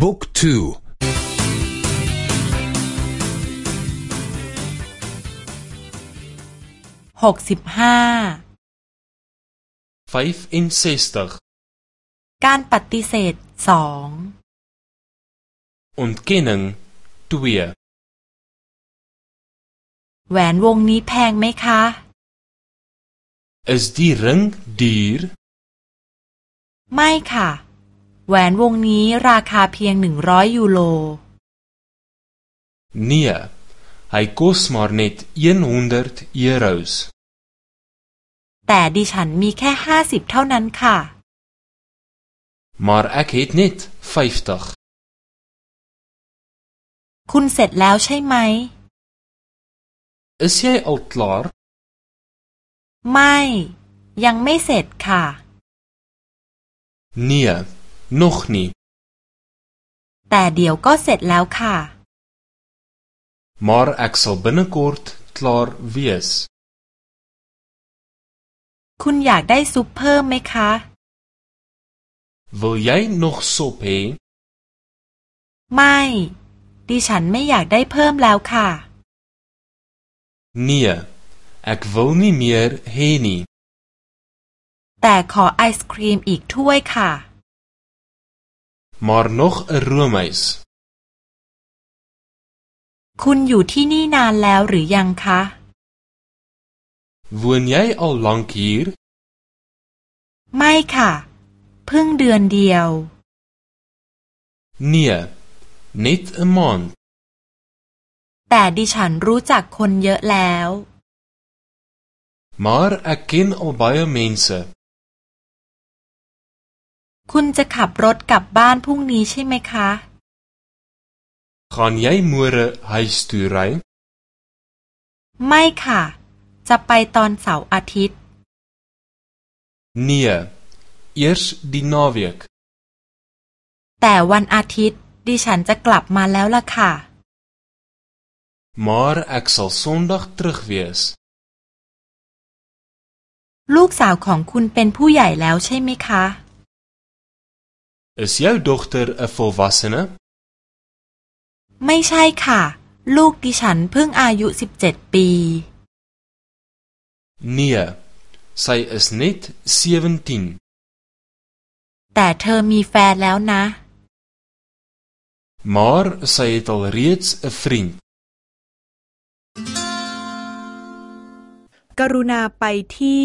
บุ๊กทูหกสิบห้าการปฏิเสธสอง ontkenning 2แหวนวงนี้แพงไหมคะ Is die ring duur ไม่ค่ะ แหวนวงนี้ราคาเพียงหนึ่งร้อยยูโร Nee hy kos maar net 100 euros แต่ดิฉันมีแค่ห้าสิบเท่านั้นค่ะ Maar ek het net 50 คุณเสร็จแล้วใช่ไหม Is jy al klaar ไม่ ยังไม่เสร็จค่ะ Nee nog nie แต่เดี๋ยวก็เสร็จแล้วค่ะ Maar ek sal binnekort klaar wees คุณอยากได้ซุปเพิ่มไหมคะ Wil jy nog sop hê ไม่ ดิฉันไม่อยากได้เพิ่มแล้วค่ะ Nee ek wil nie meer hê nie แต่ขอไอศครีมอีกถ้วยค่ะ Maar nog 'n roomys คุณอยู่ที่นี่นานแล้วหรือยังคะ Woon jy al lank hier ไม่ค่ะ เพิ่งเดือนเดียว Nee net 'n maand แต่ดิฉันรู้จักคนเยอะแล้ว Maar ek ken al baie mense คุณจะขับรถกลับบ้านพรุ่งนี้ใช่ไหมคะ Gaan jy môre huis toe ry ไม่ค่ะ จะไปตอนเสาร์อาทิตย์ Nee eers die naweek แต่วันอาทิตย์ดิฉันจะกลับมาแล้วล่ะค่ะ Maar ek sal Sondag terug wees ลูกสาวของคุณเป็นผู้ใหญ่แล้วใช่ไหมคะ Is jou dogter 'n volwassene ไม่ใช่ค่ะ ลูกดิฉันเพิ่งอายุสิบเจ็ดปี Nee sy is net 17 แต่เธอมีแฟนแล้วนะ Maar sy het al reeds 'n vriend กรุณาไปที่